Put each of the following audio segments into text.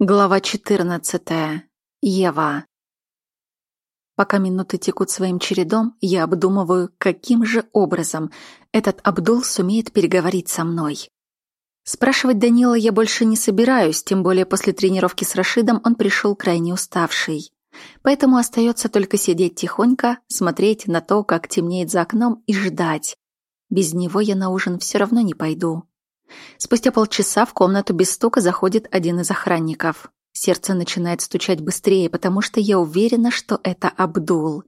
Глава 14. Ева. Пока минуты текут своим чередом, я обдумываю, каким же образом этот Абдул сумеет переговорить со мной. Спрашивать Данила я больше не собираюсь, тем более после тренировки с Рашидом он пришел крайне уставший. Поэтому остается только сидеть тихонько, смотреть на то, как темнеет за окном и ждать. Без него я на ужин все равно не пойду. Спустя полчаса в комнату без стука заходит один из охранников. Сердце начинает стучать быстрее, потому что я уверена, что это Абдул.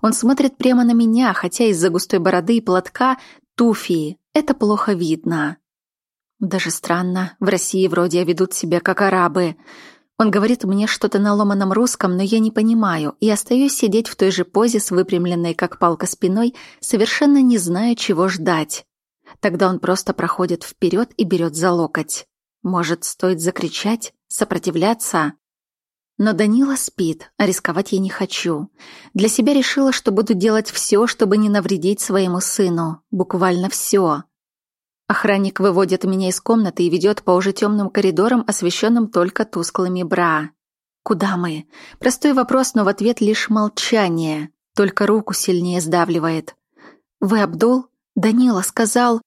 Он смотрит прямо на меня, хотя из-за густой бороды и платка туфи. Это плохо видно. Даже странно, в России вроде ведут себя как арабы. Он говорит мне что-то на ломаном русском, но я не понимаю, и остаюсь сидеть в той же позе с выпрямленной как палка спиной, совершенно не зная, чего ждать. Тогда он просто проходит вперед и берет за локоть. Может, стоит закричать, сопротивляться? Но Данила спит, а рисковать я не хочу. Для себя решила, что буду делать все, чтобы не навредить своему сыну. Буквально все. Охранник выводит меня из комнаты и ведет по уже темным коридорам, освещенным только тусклыми бра. Куда мы? Простой вопрос, но в ответ лишь молчание. Только руку сильнее сдавливает. Вы Абдул? Данила сказал...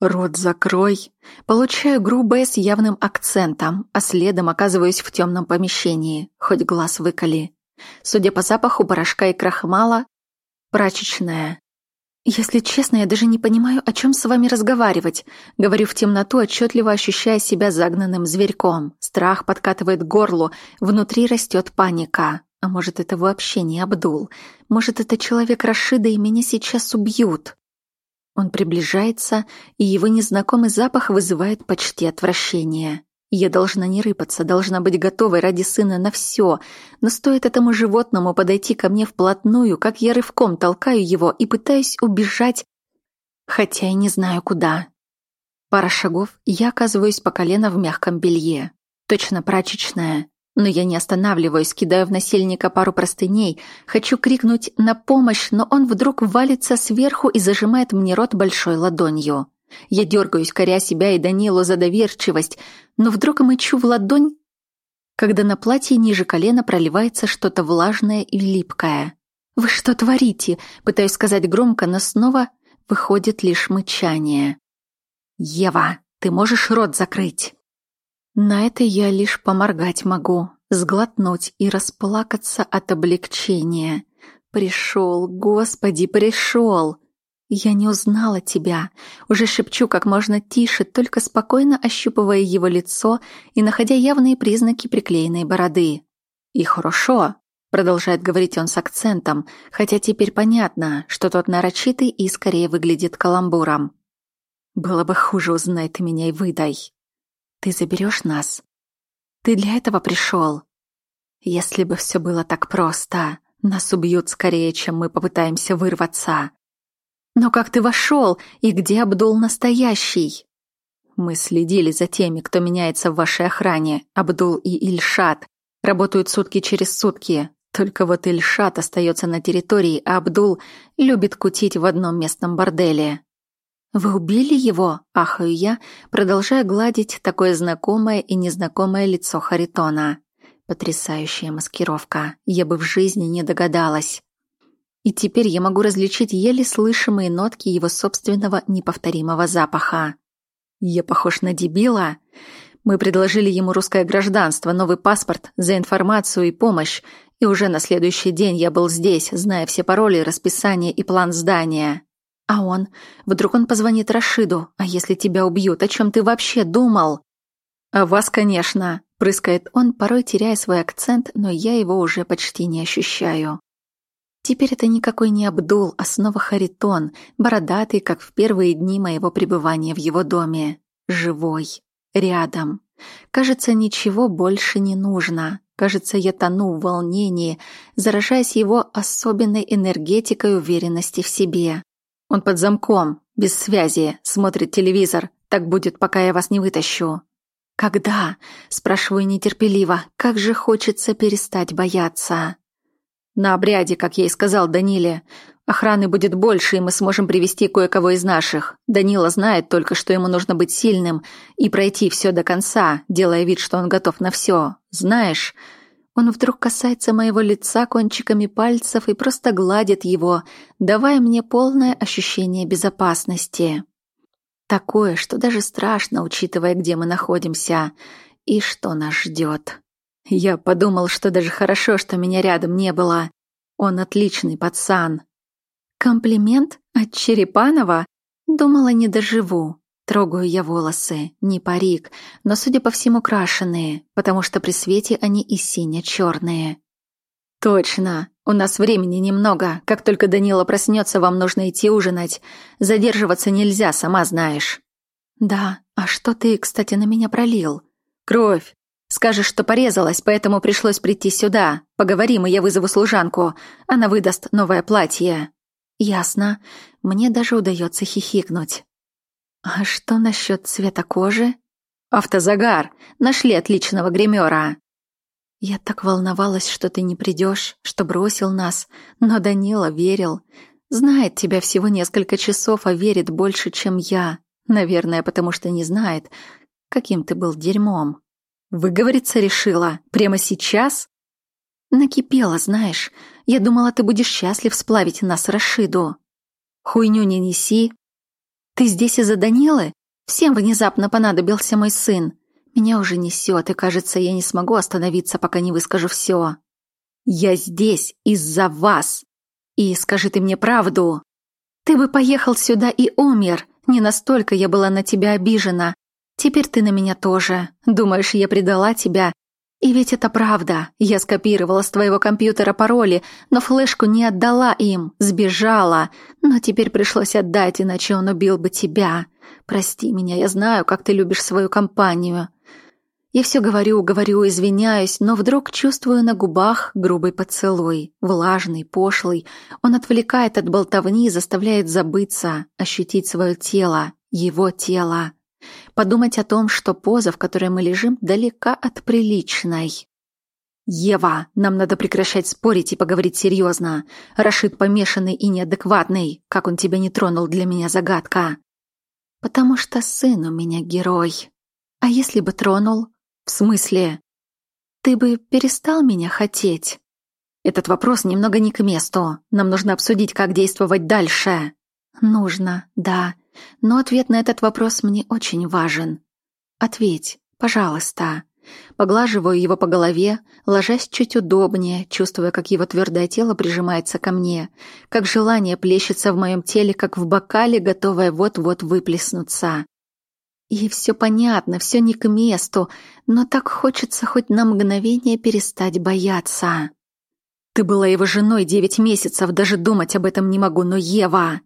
Рот закрой. Получаю грубое с явным акцентом, а следом оказываюсь в темном помещении, хоть глаз выколи. Судя по запаху порошка и крахмала, прачечная. Если честно, я даже не понимаю, о чем с вами разговаривать. Говорю в темноту, отчетливо ощущая себя загнанным зверьком. Страх подкатывает к горлу, внутри растет паника. А может, это вообще не Абдул? Может, это человек Рашида, и меня сейчас убьют? Он приближается, и его незнакомый запах вызывает почти отвращение. Я должна не рыпаться, должна быть готовой ради сына на все, но стоит этому животному подойти ко мне вплотную, как я рывком толкаю его и пытаюсь убежать, хотя и не знаю куда. Пара шагов, я оказываюсь по колено в мягком белье. Точно прачечная. Но я не останавливаюсь, кидаю в насильника пару простыней, хочу крикнуть на помощь, но он вдруг валится сверху и зажимает мне рот большой ладонью. Я дергаюсь, коря себя и Данилу за доверчивость, но вдруг мычу в ладонь, когда на платье ниже колена проливается что-то влажное и липкое. «Вы что творите?» — пытаюсь сказать громко, но снова выходит лишь мычание. «Ева, ты можешь рот закрыть?» На это я лишь поморгать могу, сглотнуть и расплакаться от облегчения. Пришел, Господи, пришел! Я не узнала тебя. Уже шепчу как можно тише, только спокойно ощупывая его лицо и находя явные признаки приклеенной бороды. И хорошо, продолжает говорить он с акцентом, хотя теперь понятно, что тот нарочитый и скорее выглядит каламбуром. Было бы хуже, узнай ты меня и выдай. Ты заберешь нас? Ты для этого пришел? Если бы все было так просто, нас убьют скорее, чем мы попытаемся вырваться. Но как ты вошел и где Абдул настоящий? Мы следили за теми, кто меняется в вашей охране. Абдул и Ильшат работают сутки через сутки. Только вот Ильшат остается на территории, а Абдул любит кутить в одном местном борделе. «Вы убили его?» – ахаю я, продолжая гладить такое знакомое и незнакомое лицо Харитона. Потрясающая маскировка. Я бы в жизни не догадалась. И теперь я могу различить еле слышимые нотки его собственного неповторимого запаха. Я похож на дебила? Мы предложили ему русское гражданство, новый паспорт, за информацию и помощь, и уже на следующий день я был здесь, зная все пароли, расписание и план здания. А он? Вдруг он позвонит Рашиду? А если тебя убьют, о чем ты вообще думал? О вас, конечно, прыскает он, порой теряя свой акцент, но я его уже почти не ощущаю. Теперь это никакой не Абдул, а снова Харитон, бородатый, как в первые дни моего пребывания в его доме. Живой. Рядом. Кажется, ничего больше не нужно. Кажется, я тону в волнении, заражаясь его особенной энергетикой уверенности в себе. Он под замком, без связи, смотрит телевизор. Так будет, пока я вас не вытащу. Когда? Спрашиваю нетерпеливо. Как же хочется перестать бояться. На обряде, как я и сказал Даниле. Охраны будет больше, и мы сможем привести кое-кого из наших. Данила знает только, что ему нужно быть сильным и пройти все до конца, делая вид, что он готов на все. Знаешь, он вдруг касается моего лица кончиками пальцев и просто гладит его, давая мне полное ощущение безопасности. Такое, что даже страшно, учитывая, где мы находимся и что нас ждет. Я подумал, что даже хорошо, что меня рядом не было. Он отличный пацан. Комплимент от Черепанова? Думала, не доживу. Трогаю я волосы, не парик, но, судя по всему, крашеные, потому что при свете они и сине-черные. Точно, у нас времени немного. Как только Данила проснется, вам нужно идти ужинать. Задерживаться нельзя, сама знаешь. Да, а что ты, кстати, на меня пролил? Кровь. Скажешь, что порезалась, поэтому пришлось прийти сюда. Поговорим, и я вызову служанку. Она выдаст новое платье. Ясно. Мне даже удается хихикнуть. А что насчет цвета кожи? Автозагар. Нашли отличного гримера. Я так волновалась, что ты не придешь, что бросил нас, но Данила верил. Знает тебя всего несколько часов, а верит больше, чем я. Наверное, потому что не знает, каким ты был дерьмом. Выговориться решила? Прямо сейчас? Накипела, знаешь. Я думала, ты будешь счастлив сплавить нас Рашиду. Хуйню не неси. Ты здесь из-за Данилы? Всем внезапно понадобился мой сын. Меня уже несет, и, кажется, я не смогу остановиться, пока не выскажу все. Я здесь из-за вас. И скажи ты мне правду. Ты бы поехал сюда и умер. Не настолько я была на тебя обижена. Теперь ты на меня тоже. Думаешь, я предала тебя и ведь это правда. Я скопировала с твоего компьютера пароли, но флешку не отдала им, сбежала. Но теперь пришлось отдать, иначе он убил бы тебя. Прости меня, я знаю, как ты любишь свою компанию. Я все говорю, говорю, извиняюсь, но вдруг чувствую на губах грубый поцелуй, влажный, пошлый. Он отвлекает от болтовни и заставляет забыться, ощутить свое тело, его тело. Подумать о том, что поза, в которой мы лежим, далека от приличной. «Ева, нам надо прекращать спорить и поговорить серьезно. Рашид помешанный и неадекватный. Как он тебя не тронул, для меня загадка». «Потому что сын у меня герой. А если бы тронул? В смысле? Ты бы перестал меня хотеть?» «Этот вопрос немного не к месту. Нам нужно обсудить, как действовать дальше». «Нужно, да. Но ответ на этот вопрос мне очень важен. Ответь, пожалуйста. Поглаживаю его по голове, ложась чуть удобнее, чувствуя, как его твердое тело прижимается ко мне, как желание плещется в моем теле, как в бокале, готовое вот-вот выплеснуться. И все понятно, все не к месту, но так хочется хоть на мгновение перестать бояться. Ты была его женой девять месяцев, даже думать об этом не могу, но Ева...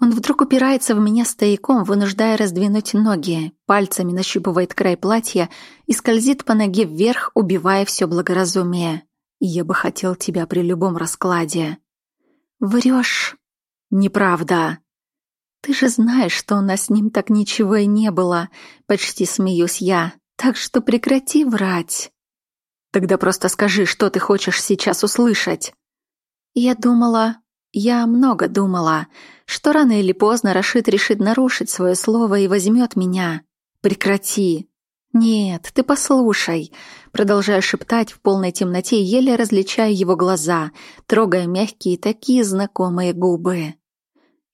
Он вдруг упирается в меня стояком, вынуждая раздвинуть ноги, пальцами нащупывает край платья и скользит по ноге вверх, убивая все благоразумие. Я бы хотел тебя при любом раскладе. Врешь. Неправда. Ты же знаешь, что у нас с ним так ничего и не было. Почти смеюсь я. Так что прекрати врать. Тогда просто скажи, что ты хочешь сейчас услышать. Я думала, я много думала, что рано или поздно Рашид решит нарушить свое слово и возьмет меня. Прекрати. Нет, ты послушай. Продолжаю шептать в полной темноте, еле различая его глаза, трогая мягкие такие знакомые губы.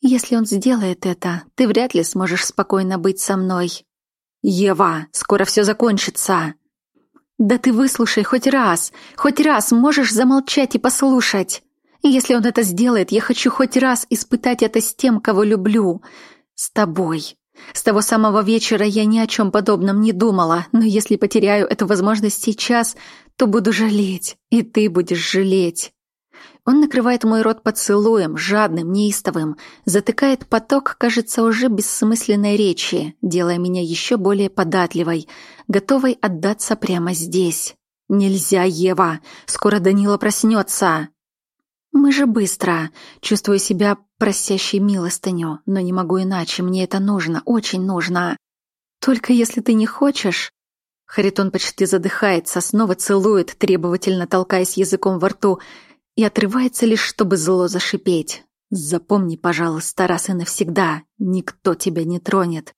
Если он сделает это, ты вряд ли сможешь спокойно быть со мной. Ева, скоро все закончится. Да ты выслушай хоть раз, хоть раз можешь замолчать и послушать. Если он это сделает, я хочу хоть раз испытать это с тем, кого люблю. С тобой. С того самого вечера я ни о чем подобном не думала, но если потеряю эту возможность сейчас, то буду жалеть, и ты будешь жалеть. Он накрывает мой рот поцелуем, жадным, неистовым, затыкает поток, кажется, уже бессмысленной речи, делая меня еще более податливой, готовой отдаться прямо здесь. «Нельзя, Ева! Скоро Данила проснется!» «Мы же быстро!» Чувствую себя просящей милостыню, но не могу иначе, мне это нужно, очень нужно. «Только если ты не хочешь...» Харитон почти задыхается, снова целует, требовательно толкаясь языком во рту, и отрывается лишь, чтобы зло зашипеть. Запомни, пожалуйста, раз и навсегда, никто тебя не тронет.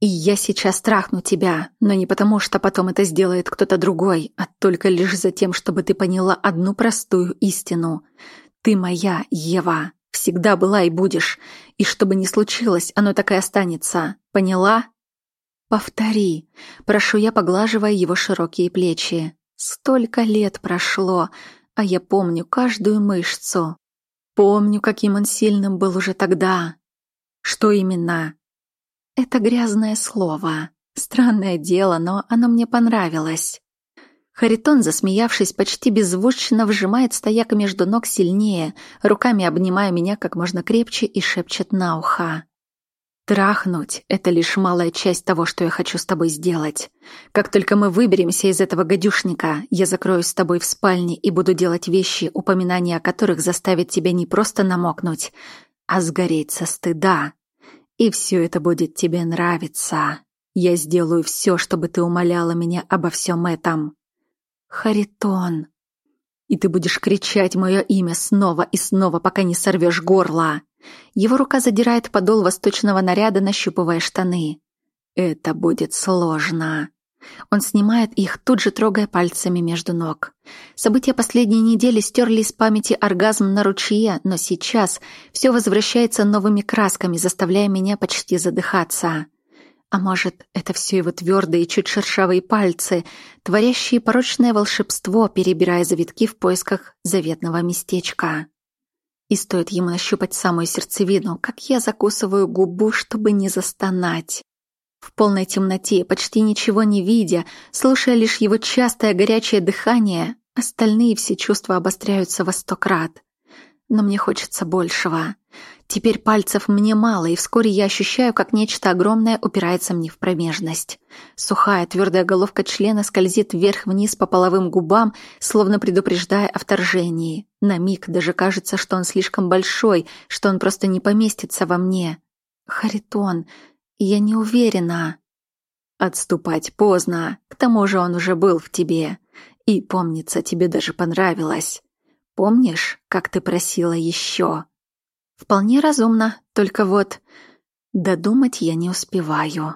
И я сейчас трахну тебя, но не потому, что потом это сделает кто-то другой, а только лишь за тем, чтобы ты поняла одну простую истину. Ты моя, Ева, всегда была и будешь, и что бы ни случилось, оно так и останется. Поняла? Повтори, прошу я, поглаживая его широкие плечи. Столько лет прошло, а я помню каждую мышцу. Помню, каким он сильным был уже тогда. Что именно? Это грязное слово. Странное дело, но оно мне понравилось. Харитон, засмеявшись, почти беззвучно вжимает стояк между ног сильнее, руками обнимая меня как можно крепче и шепчет на ухо. «Трахнуть — это лишь малая часть того, что я хочу с тобой сделать. Как только мы выберемся из этого гадюшника, я закроюсь с тобой в спальне и буду делать вещи, упоминания о которых заставит тебя не просто намокнуть, а сгореть со стыда. И все это будет тебе нравиться. Я сделаю все, чтобы ты умоляла меня обо всем этом. Харитон. И ты будешь кричать мое имя снова и снова, пока не сорвешь горло. Его рука задирает подол восточного наряда, нащупывая штаны. Это будет сложно. Он снимает их, тут же трогая пальцами между ног. События последней недели стерли из памяти оргазм на ручье, но сейчас все возвращается новыми красками, заставляя меня почти задыхаться. А может, это все его твердые, чуть шершавые пальцы, творящие порочное волшебство, перебирая завитки в поисках заветного местечка. И стоит ему нащупать самую сердцевину, как я закусываю губу, чтобы не застонать. В полной темноте, почти ничего не видя, слушая лишь его частое горячее дыхание, остальные все чувства обостряются во сто крат. Но мне хочется большего. Теперь пальцев мне мало, и вскоре я ощущаю, как нечто огромное упирается мне в промежность. Сухая, твердая головка члена скользит вверх-вниз по половым губам, словно предупреждая о вторжении. На миг даже кажется, что он слишком большой, что он просто не поместится во мне. Харитон, я не уверена. Отступать поздно, к тому же он уже был в тебе. И, помнится, тебе даже понравилось. Помнишь, как ты просила еще? Вполне разумно, только вот додумать я не успеваю.